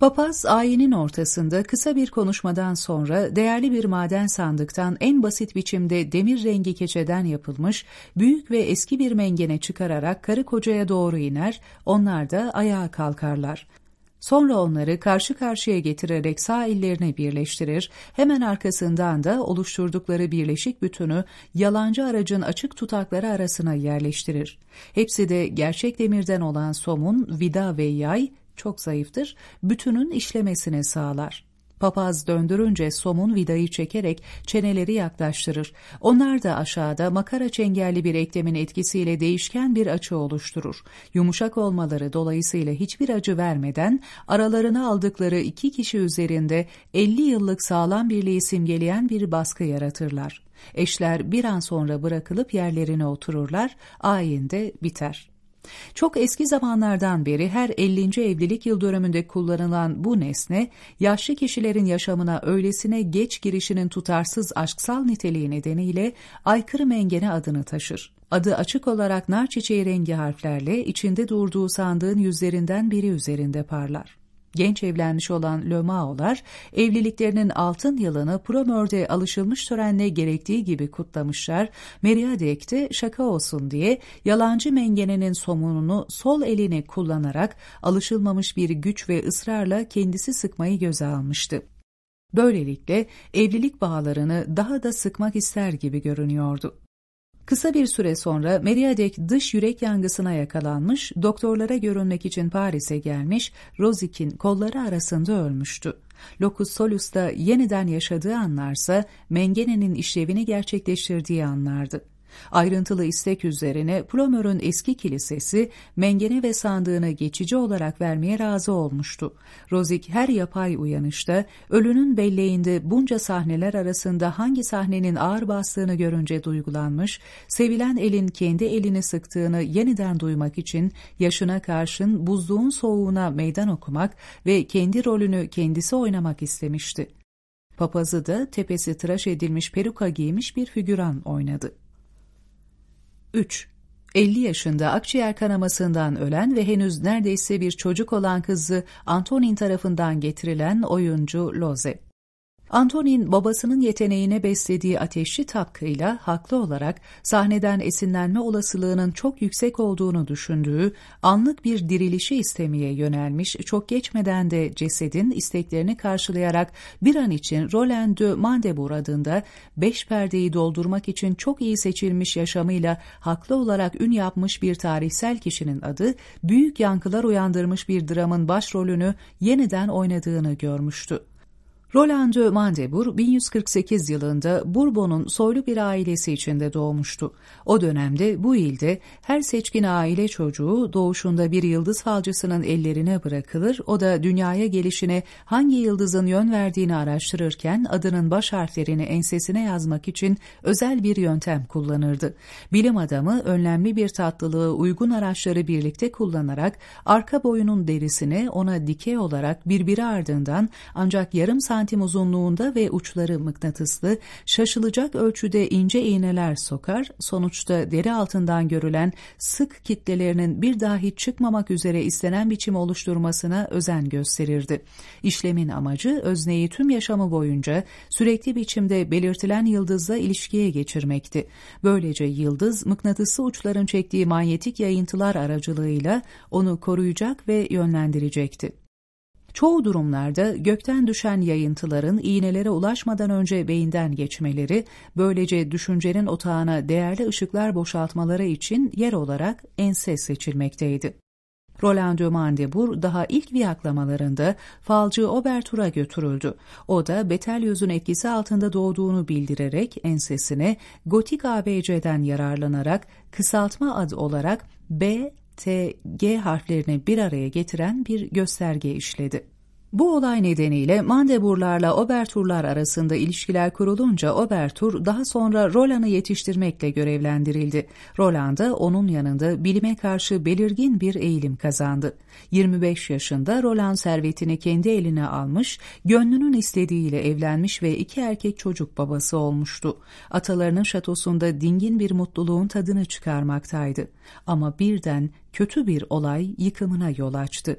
Papaz ayinin ortasında kısa bir konuşmadan sonra değerli bir maden sandıktan en basit biçimde demir rengi keçeden yapılmış büyük ve eski bir mengene çıkararak karı kocaya doğru iner, onlar da ayağa kalkarlar. Sonra onları karşı karşıya getirerek sağ ellerini birleştirir, hemen arkasından da oluşturdukları birleşik bütünü yalancı aracın açık tutakları arasına yerleştirir. Hepsi de gerçek demirden olan somun, vida ve yay çok zayıftır, bütünün işlemesini sağlar. Papaz döndürünce somun vidayı çekerek çeneleri yaklaştırır. Onlar da aşağıda makara çengelli bir eklemin etkisiyle değişken bir açı oluşturur. Yumuşak olmaları dolayısıyla hiçbir acı vermeden aralarına aldıkları iki kişi üzerinde 50 yıllık sağlam birliği simgeleyen bir baskı yaratırlar. Eşler bir an sonra bırakılıp yerlerine otururlar, ayin de biter. Çok eski zamanlardan beri her 50. evlilik yıl dönümünde kullanılan bu nesne, yaşlı kişilerin yaşamına öylesine geç girişinin tutarsız aşksal niteliği nedeniyle aykırı mengene adını taşır. Adı açık olarak nar çiçeği rengi harflerle içinde durduğu sandığın yüzlerinden biri üzerinde parlar. Genç evlenmiş olan Lömao'lar evliliklerinin altın yılını Promör'de alışılmış törenle gerektiği gibi kutlamışlar. Meriadek de şaka olsun diye yalancı mengenenin somununu sol elini kullanarak alışılmamış bir güç ve ısrarla kendisi sıkmayı göze almıştı. Böylelikle evlilik bağlarını daha da sıkmak ister gibi görünüyordu. Kısa bir süre sonra Meriadek dış yürek yangısına yakalanmış, doktorlara görünmek için Paris'e gelmiş, Rozik'in kolları arasında ölmüştü. Locus Solus'ta yeniden yaşadığı anlarsa Mengene'nin işlevini gerçekleştirdiği anlardı. Ayrıntılı istek üzerine Plomör'ün eski kilisesi mengene ve sandığını geçici olarak vermeye razı olmuştu. Rozik her yapay uyanışta ölünün belleğinde bunca sahneler arasında hangi sahnenin ağır bastığını görünce duygulanmış, sevilen elin kendi elini sıktığını yeniden duymak için yaşına karşın buzluğun soğuğuna meydan okumak ve kendi rolünü kendisi oynamak istemişti. Papazı da tepesi tıraş edilmiş peruka giymiş bir figüran oynadı. 3. 50 yaşında akciğer kanamasından ölen ve henüz neredeyse bir çocuk olan kızı Antonin tarafından getirilen oyuncu Loze. Antonin babasının yeteneğine beslediği ateşli tapkıyla haklı olarak sahneden esinlenme olasılığının çok yüksek olduğunu düşündüğü anlık bir dirilişi istemeye yönelmiş çok geçmeden de cesedin isteklerini karşılayarak bir an için Roland de Mandebour adında beş perdeyi doldurmak için çok iyi seçilmiş yaşamıyla haklı olarak ün yapmış bir tarihsel kişinin adı büyük yankılar uyandırmış bir dramın başrolünü yeniden oynadığını görmüştü. Roland de Mandebour 1148 yılında Bourbon'un soylu bir ailesi içinde doğmuştu. O dönemde bu ilde her seçkin aile çocuğu doğuşunda bir yıldız falcısının ellerine bırakılır, o da dünyaya gelişine hangi yıldızın yön verdiğini araştırırken adının baş harflerini ensesine yazmak için özel bir yöntem kullanırdı. Bilim adamı önlemli bir tatlılığı uygun araçları birlikte kullanarak arka boyunun derisini ona dikey olarak birbiri ardından ancak yarım santim santim uzunluğunda ve uçları mıknatıslı, şaşılacak ölçüde ince iğneler sokar, sonuçta deri altından görülen sık kitlelerinin bir daha hiç çıkmamak üzere istenen biçim oluşturmasına özen gösterirdi. İşlemin amacı özneyi tüm yaşamı boyunca sürekli biçimde belirtilen yıldızla ilişkiye geçirmekti. Böylece yıldız mıknatısı uçların çektiği manyetik yayıntılar aracılığıyla onu koruyacak ve yönlendirecekti. Çoğu durumlarda gökten düşen yayıntıların iğnelere ulaşmadan önce beyinden geçmeleri, böylece düşüncenin otağına değerli ışıklar boşaltmaları için yer olarak ense seçilmekteydi. Roland de Mandebour daha ilk viyaklamalarında falcı Obertur'a götürüldü. O da Betelgeus'un etkisi altında doğduğunu bildirerek ensesine gotik ABC'den yararlanarak kısaltma adı olarak B T, G harflerini bir araya getiren bir gösterge işledi. Bu olay nedeniyle Mandeburlarla Oberturlar arasında ilişkiler kurulunca Obertur daha sonra Roland'ı yetiştirmekle görevlendirildi. Roland da onun yanında bilime karşı belirgin bir eğilim kazandı. 25 yaşında Roland servetini kendi eline almış, gönlünün istediğiyle evlenmiş ve iki erkek çocuk babası olmuştu. Atalarının şatosunda dingin bir mutluluğun tadını çıkarmaktaydı. Ama birden kötü bir olay yıkımına yol açtı.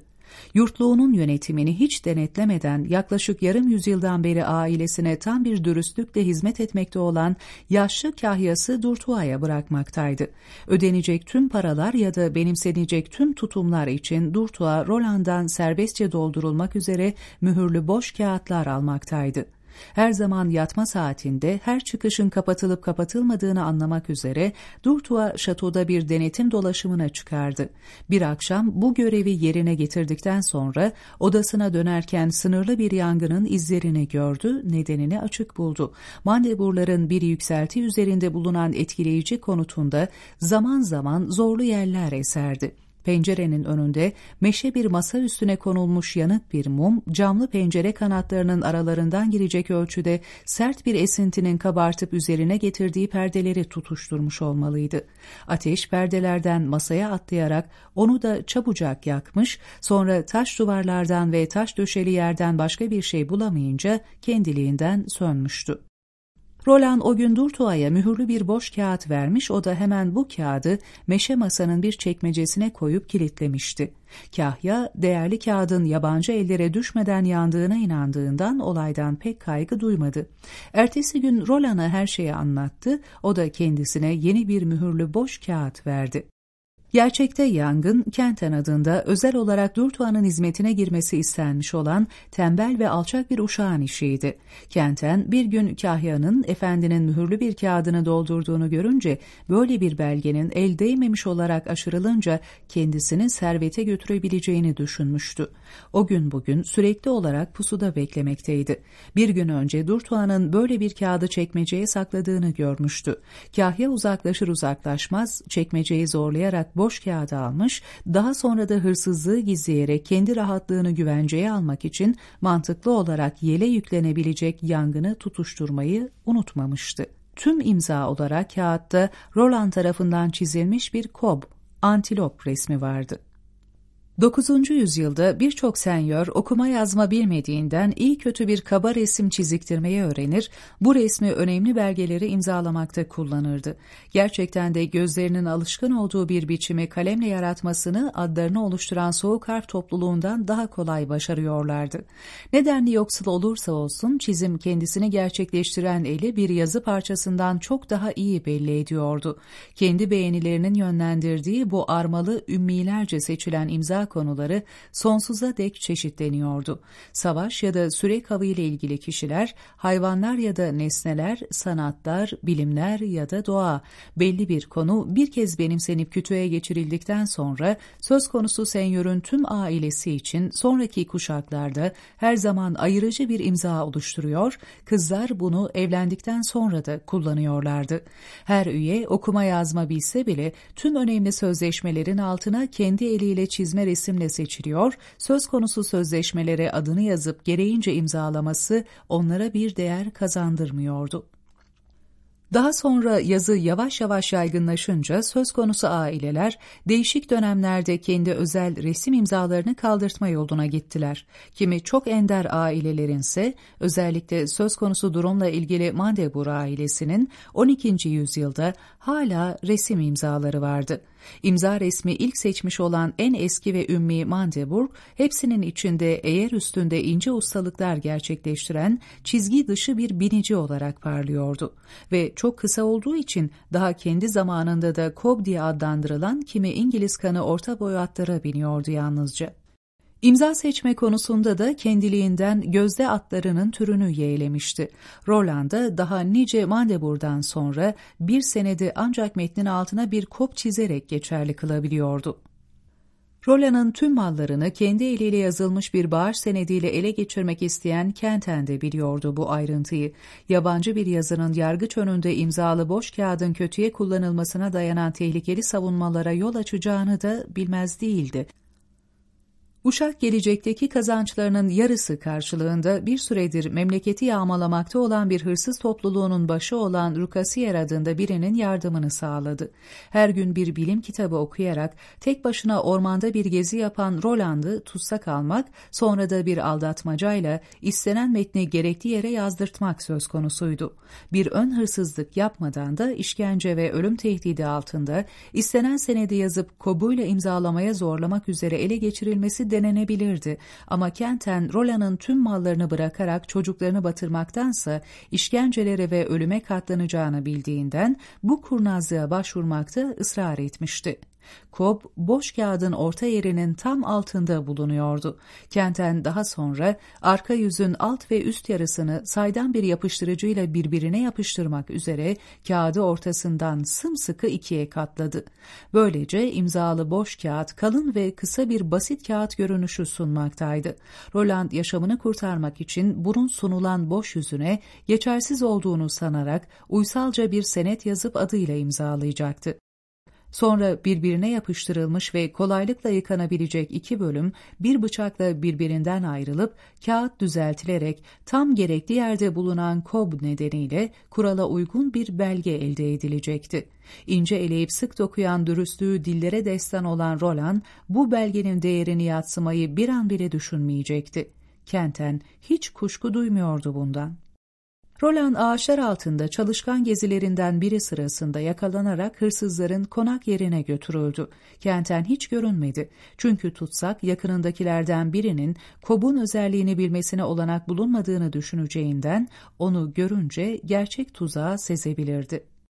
Yurtluğunun yönetimini hiç denetlemeden yaklaşık yarım yüzyıldan beri ailesine tam bir dürüstlükle hizmet etmekte olan yaşlı kahyası Durtua'ya bırakmaktaydı. Ödenecek tüm paralar ya da benimsenecek tüm tutumlar için Durtua, Roland'dan serbestçe doldurulmak üzere mühürlü boş kağıtlar almaktaydı. Her zaman yatma saatinde her çıkışın kapatılıp kapatılmadığını anlamak üzere Durtua şatoda bir denetim dolaşımına çıkardı. Bir akşam bu görevi yerine getirdikten sonra odasına dönerken sınırlı bir yangının izlerini gördü, nedenini açık buldu. Mandeburların bir yükselti üzerinde bulunan etkileyici konutunda zaman zaman zorlu yerler eserdi. Pencerenin önünde meşe bir masa üstüne konulmuş yanık bir mum, camlı pencere kanatlarının aralarından girecek ölçüde sert bir esintinin kabartıp üzerine getirdiği perdeleri tutuşturmuş olmalıydı. Ateş perdelerden masaya atlayarak onu da çabucak yakmış, sonra taş duvarlardan ve taş döşeli yerden başka bir şey bulamayınca kendiliğinden sönmüştü. Roland o gün Durtua'ya mühürlü bir boş kağıt vermiş, o da hemen bu kağıdı meşe masanın bir çekmecesine koyup kilitlemişti. Kahya, değerli kağıdın yabancı ellere düşmeden yandığına inandığından olaydan pek kaygı duymadı. Ertesi gün Roland'a her şeyi anlattı, o da kendisine yeni bir mühürlü boş kağıt verdi. Gerçekte yangın, Kenten adında özel olarak Durtua'nın hizmetine girmesi istenmiş olan tembel ve alçak bir uşağın işiydi. Kenten bir gün Kahya'nın efendinin mühürlü bir kağıdını doldurduğunu görünce böyle bir belgenin el değmemiş olarak aşırılınca kendisini servete götürebileceğini düşünmüştü. O gün bugün sürekli olarak pusuda beklemekteydi. Bir gün önce Durtua'nın böyle bir kağıdı çekmeceye sakladığını görmüştü. Kahya uzaklaşır uzaklaşmaz çekmeceyi zorlayarak boş kağıdı almış, daha sonra da hırsızlığı gizleyerek kendi rahatlığını güvenceye almak için mantıklı olarak yele yüklenebilecek yangını tutuşturmayı unutmamıştı. Tüm imza olarak kağıtta Roland tarafından çizilmiş bir kob, antilop resmi vardı. 9. yüzyılda birçok senyor okuma yazma bilmediğinden iyi kötü bir kaba resim çiziktirmeyi öğrenir, bu resmi önemli belgeleri imzalamakta kullanırdı. Gerçekten de gözlerinin alışkın olduğu bir biçimi kalemle yaratmasını adlarını oluşturan soğuk harf topluluğundan daha kolay başarıyorlardı. Nedenli yoksul olursa olsun çizim kendisini gerçekleştiren eli bir yazı parçasından çok daha iyi belli ediyordu. Kendi beğenilerinin yönlendirdiği bu armalı ümmilerce seçilen imza konuları sonsuza dek çeşitleniyordu. Savaş ya da sürek avı ile ilgili kişiler, hayvanlar ya da nesneler, sanatlar, bilimler ya da doğa. Belli bir konu bir kez benimsenip kütüğe geçirildikten sonra söz konusu senyörün tüm ailesi için sonraki kuşaklarda her zaman ayırıcı bir imza oluşturuyor, kızlar bunu evlendikten sonra da kullanıyorlardı. Her üye okuma yazma bilse bile tüm önemli sözleşmelerin altına kendi eliyle çizme resimle seçiliyor, söz konusu sözleşmelere adını yazıp gereğince imzalaması onlara bir değer kazandırmıyordu. Daha sonra yazı yavaş yavaş yaygınlaşınca söz konusu aileler değişik dönemlerde kendi özel resim imzalarını kaldırtma yoluna gittiler. Kimi çok ender ailelerin ise özellikle söz konusu durumla ilgili Mandebur ailesinin 12. yüzyılda hala resim imzaları vardı. İmza resmi ilk seçmiş olan en eski ve ümmi Mandeburg, hepsinin içinde eğer üstünde ince ustalıklar gerçekleştiren çizgi dışı bir binici olarak parlıyordu. Ve çok kısa olduğu için daha kendi zamanında da Cobb diye adlandırılan kimi İngiliz kanı orta boy atlara biniyordu yalnızca. İmza seçme konusunda da kendiliğinden gözde atlarının türünü yeğlemişti. Roland'a daha nice Mandebur'dan sonra bir senede ancak metnin altına bir kop çizerek geçerli kılabiliyordu. Roland'ın tüm mallarını kendi eliyle yazılmış bir bağış senediyle ele geçirmek isteyen Kenten de biliyordu bu ayrıntıyı. Yabancı bir yazının yargıç önünde imzalı boş kağıdın kötüye kullanılmasına dayanan tehlikeli savunmalara yol açacağını da bilmez değildi. Uşak gelecekteki kazançlarının yarısı karşılığında bir süredir memleketi yağmalamakta olan bir hırsız topluluğunun başı olan Rukasiyer adında birinin yardımını sağladı. Her gün bir bilim kitabı okuyarak tek başına ormanda bir gezi yapan Roland'ı tutsak almak, sonra da bir aldatmacayla istenen metni gerektiği yere yazdırtmak söz konusuydu. Bir ön hırsızlık yapmadan da işkence ve ölüm tehdidi altında istenen senedi yazıp kobuyla imzalamaya zorlamak üzere ele geçirilmesi denenebilirdi ama Kenten Roland'ın tüm mallarını bırakarak çocuklarını batırmaktansa işkencelere ve ölüme katlanacağını bildiğinden bu kurnazlığa başvurmakta ısrar etmişti. Cobb, boş kağıdın orta yerinin tam altında bulunuyordu. Kenten daha sonra arka yüzün alt ve üst yarısını saydam bir yapıştırıcıyla birbirine yapıştırmak üzere kağıdı ortasından sımsıkı ikiye katladı. Böylece imzalı boş kağıt kalın ve kısa bir basit kağıt görünüşü sunmaktaydı. Roland yaşamını kurtarmak için bunun sunulan boş yüzüne geçersiz olduğunu sanarak uysalca bir senet yazıp adıyla imzalayacaktı. Sonra birbirine yapıştırılmış ve kolaylıkla yıkanabilecek iki bölüm bir bıçakla birbirinden ayrılıp kağıt düzeltilerek tam gerekli yerde bulunan kob nedeniyle kurala uygun bir belge elde edilecekti. İnce eleyip sık dokuyan dürüstlüğü dillere destan olan Roland bu belgenin değerini yatsımayı bir an bile düşünmeyecekti. Kenten hiç kuşku duymuyordu bundan. Roland ağaçlar altında çalışkan gezilerinden biri sırasında yakalanarak hırsızların konak yerine götürüldü. Kenten hiç görünmedi. Çünkü tutsak yakınındakilerden birinin Kob'un özelliğini bilmesine olanak bulunmadığını düşüneceğinden onu görünce gerçek tuzağı sezebilirdi.